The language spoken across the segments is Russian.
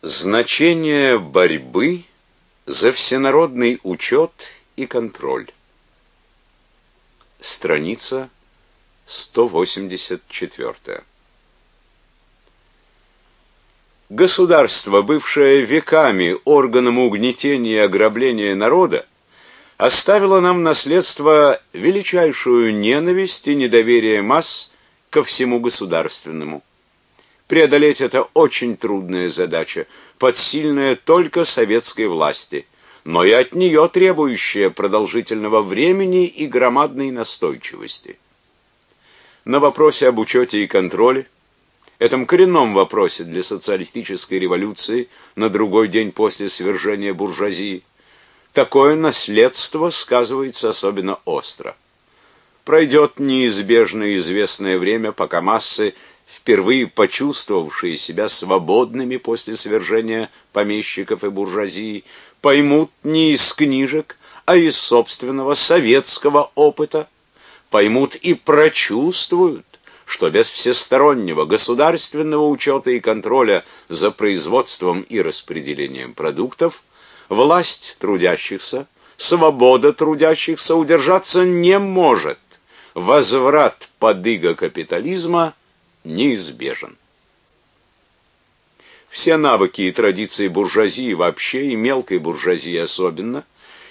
Значение борьбы за всенародный учет и контроль. Страница 184. Государство, бывшее веками органом угнетения и ограбления народа, оставило нам наследство величайшую ненависть и недоверие масс ко всему государственному. Преодолеть это очень трудная задача, подсильная только советской власти, но и от нее требующая продолжительного времени и громадной настойчивости. На вопросе об учете и контроле, этом коренном вопросе для социалистической революции на другой день после свержения буржуазии, такое наследство сказывается особенно остро. Пройдет неизбежно известное время, пока массы впервые почувствовавшие себя свободными после свержения помещиков и буржуазии, поймут не из книжек, а из собственного советского опыта, поймут и прочувствуют, что без всестороннего государственного учета и контроля за производством и распределением продуктов власть трудящихся, свобода трудящихся удержаться не может. Возврат подыга капитализма неизбежен. Все навыки и традиции буржуазии вообще и мелкой буржуазии особенно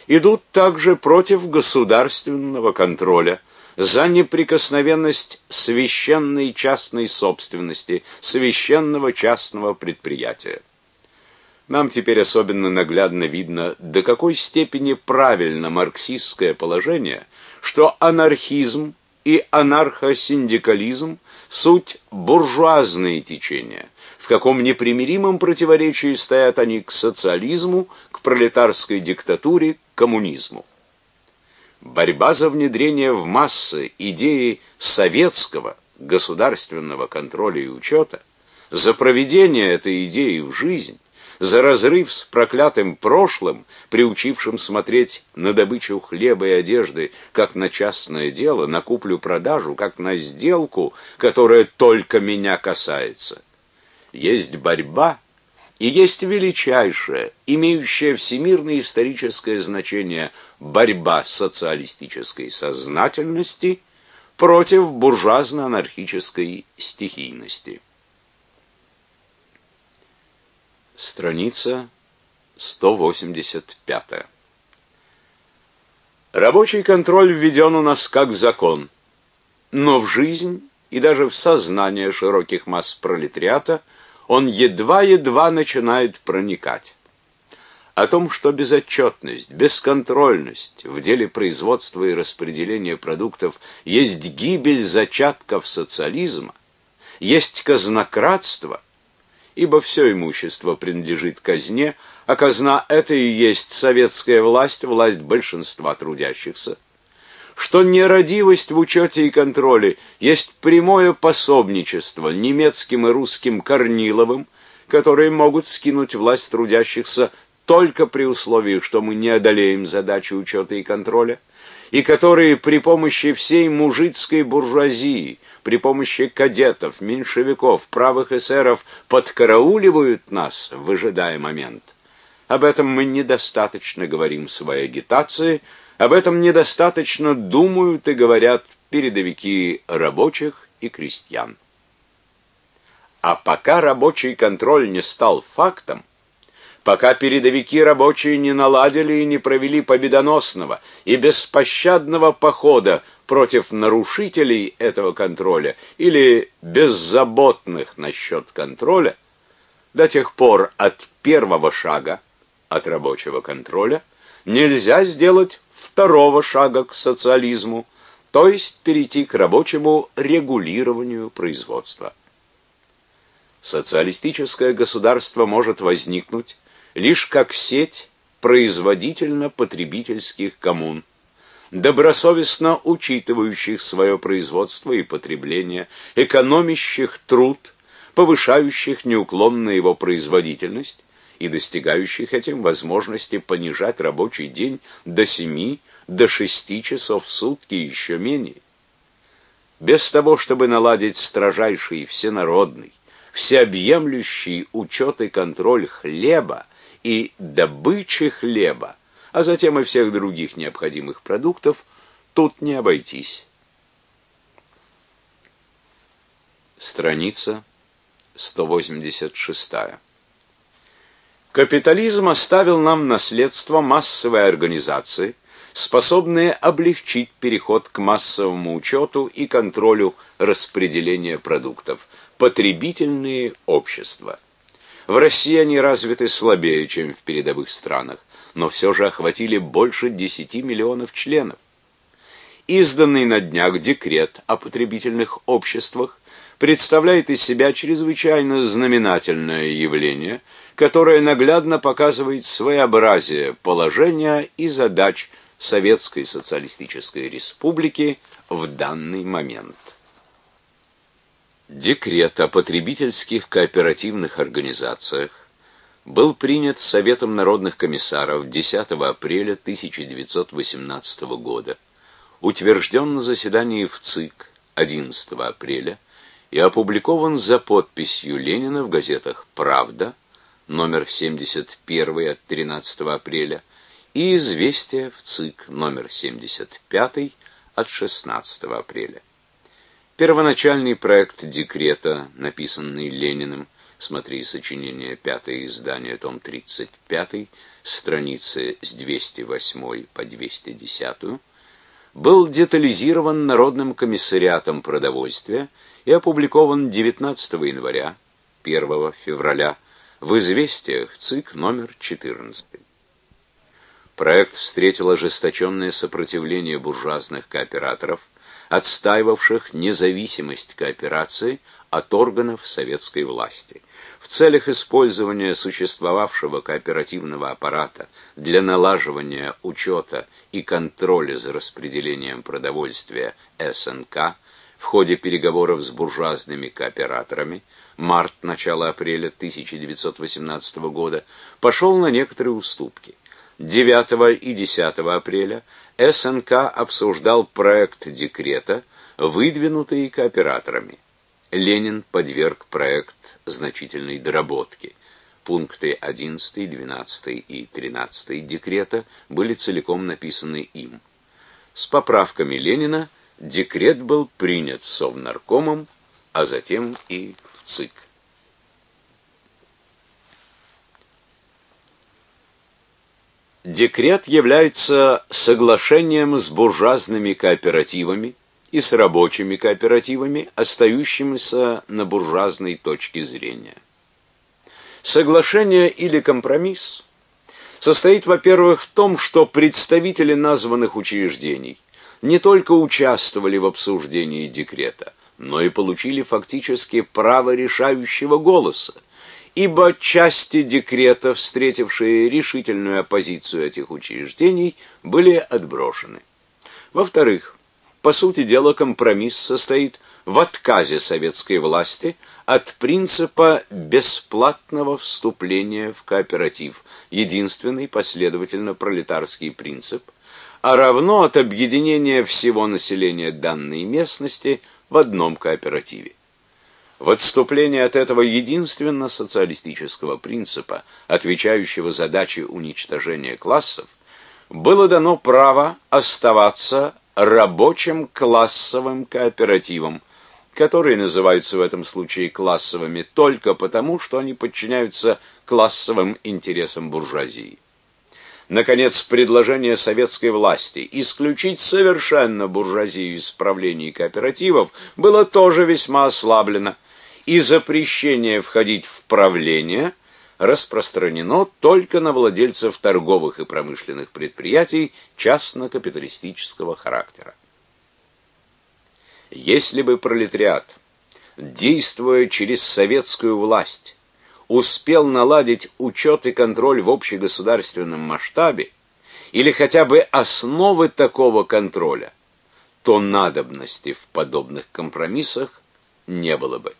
идут также против государственного контроля за неприкосновенность священной частной собственности, священного частного предприятия. Нам теперь особенно наглядно видно, до какой степени правильно марксистское положение, что анархизм и анархосиндикализм суть буржуазные течения, в каком непримиримом противоречии стоят они к социализму, к пролетарской диктатуре, к коммунизму. Борьба за внедрение в массы идеи советского государственного контроля и учета, за проведение этой идеи в жизнь, за разрыв с проклятым прошлым, приучившим смотреть на добычу хлеба и одежды как на частное дело, на куплю-продажу, как на сделку, которая только меня касается. Есть борьба и есть величайшая, имеющая всемирное историческое значение борьба социалистической сознательности против буржуазно-анархической стихийности. Страница 185. Рабочий контроль введен у нас как закон, но в жизнь и даже в сознание широких масс пролетариата он едва-едва начинает проникать. О том, что безотчетность, бесконтрольность в деле производства и распределения продуктов есть гибель зачатков социализма, есть казнократство – ибо все имущество принадлежит казне, а казна это и есть советская власть, власть большинства трудящихся. Что нерадивость в учете и контроле есть прямое пособничество немецким и русским Корниловым, которые могут скинуть власть трудящихся только при условии, что мы не одолеем задачи учета и контроля, и которые при помощи всей мужицкой буржуазии при помощи кадетов, меньшевиков, правых эсеров подкарауливают нас, выжидая момент. Об этом мы недостаточно говорим в своей агитации, об этом недостаточно думают и говорят передовики рабочих и крестьян. А пока рабочий контроль не стал фактом, пока передовики рабочие не наладили и не провели победоносного и беспощадного похода против нарушителей этого контроля или беззаботных насчет контроля, до тех пор от первого шага от рабочего контроля нельзя сделать второго шага к социализму, то есть перейти к рабочему регулированию производства. Социалистическое государство может возникнуть лишь как сеть производительно-потребительских коммун, добросовестно учитывающих свое производство и потребление, экономящих труд, повышающих неуклонно его производительность и достигающих этим возможности понижать рабочий день до 7, до 6 часов в сутки и еще менее. Без того, чтобы наладить строжайший всенародный всеобъемлющий учет и контроль хлеба и добычи хлеба, а затем и всех других необходимых продуктов, тут не обойтись. Страница 186. Капитализм оставил нам наследство массовой организации, способные облегчить переход к массовому учету и контролю распределения продуктов, потребительные общества. В России они развиты слабее, чем в передовых странах, но все же охватили больше 10 миллионов членов. Изданный на днях декрет о потребительных обществах представляет из себя чрезвычайно знаменательное явление, которое наглядно показывает своеобразие положения и задач Советской социалистической республики в данный момент. Декрет о потребительских кооперативных организациях был принят Советом народных комиссаров 10 апреля 1918 года, утвержден на заседании в ЦИК 11 апреля и опубликован за подписью Ленина в газетах «Правда», номер 71 от 13 апреля, и «Известия» в ЦИК, номер 75 от 16 апреля. Первоначальный проект декрета, написанный Лениным, смотри сочинение пятое издание, том 35, страницы с 208 по 210, был детализирован Народным комиссариатом продовольствия и опубликован 19 января, 1 февраля в «Известиях» ЦИК номер 14. Проект встретил ожесточенное сопротивление буржуазных кооператоров – отстаивавших независимость кооперации от органов советской власти. В целях использования существовавшего кооперативного аппарата для налаживания учета и контроля за распределением продовольствия СНК в ходе переговоров с буржуазными кооператорами март-начало апреля 1918 года пошел на некоторые уступки. 9 и 10 апреля СНК обсуждал проект декрета, выдвинутый кооператорами. Ленин подверг проект значительной доработке. Пункты 11, 12 и 13 декрета были целиком написаны им. С поправками Ленина декрет был принят Совнаркомом, а затем и в ЦИК. Декрет является соглашением с буржуазными кооперативами и с рабочими кооперативами, остающимися на буржуазной точке зрения. Соглашение или компромисс состоит, во-первых, в том, что представители названных учреждений не только участвовали в обсуждении декрета, но и получили фактически право решающего голоса ибо части декрета, встретившие решительную оппозицию этих учреждений, были отброшены. Во-вторых, по сути дела компромисс состоит в отказе советской власти от принципа бесплатного вступления в кооператив, единственный последовательно пролетарский принцип, а равно от объединения всего населения данной местности в одном кооперативе. В отступлении от этого единственно социалистического принципа, отвечающего задаче уничтожения классов, было дано право оставаться рабочим классовым кооперативом, которые называются в этом случае классовыми только потому, что они подчиняются классовым интересам буржуазии. Наконец, предложение советской власти исключить совершенно буржуазию из правлений кооперативов было тоже весьма ослаблено – и запрещение входить в правление распространено только на владельцев торговых и промышленных предприятий частно-капиталистического характера. Если бы пролетариат, действуя через советскую власть, успел наладить учет и контроль в общегосударственном масштабе или хотя бы основы такого контроля, то надобности в подобных компромиссах не было бы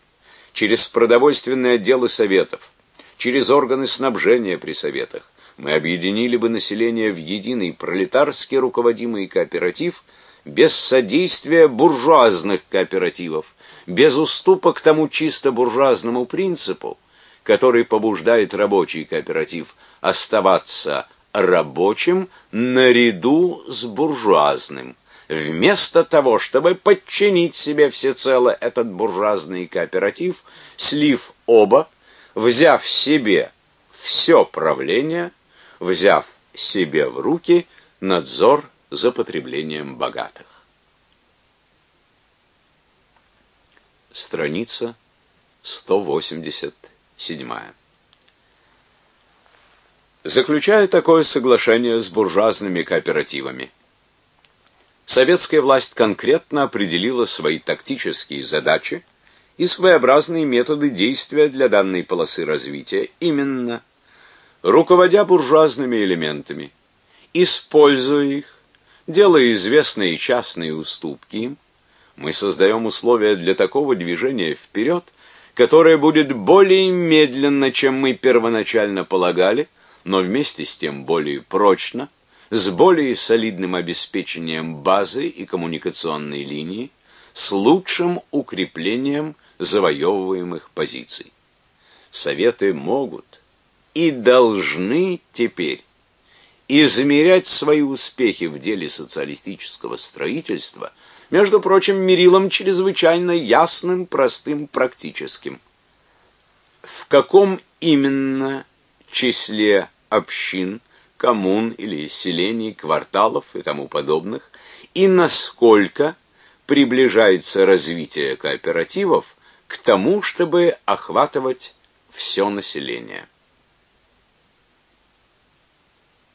через продовольственные отделы советов, через органы снабжения при советах, мы объединили бы население в единый пролетарски руководимый кооператив без содействия буржуазных кооперативов, без уступок тому чисто буржуазному принципу, который побуждает рабочий кооператив оставаться рабочим наряду с буржуазным, вместо того, чтобы подчинить себе всецело этот буржуазный кооператив, слив оба, взяв себе все правление, взяв себе в руки надзор за потреблением богатых. Страница 187. Заключая такое соглашение с буржуазными кооперативами, советская власть конкретно определила свои тактические задачи и своеобразные методы действия для данной полосы развития, именно руководя буржуазными элементами, используя их, делая известные частные уступки мы создаем условия для такого движения вперед, которое будет более медленно, чем мы первоначально полагали, но вместе с тем более прочно, с более солидным обеспечением базы и коммуникационной линии, с лучшим укреплением завоевываемых позиций. Советы могут и должны теперь измерять свои успехи в деле социалистического строительства, между прочим, мерилом чрезвычайно ясным, простым, практическим. В каком именно числе общин, коммун или селений, кварталов и тому подобных, и насколько приближается развитие кооперативов к тому, чтобы охватывать все население.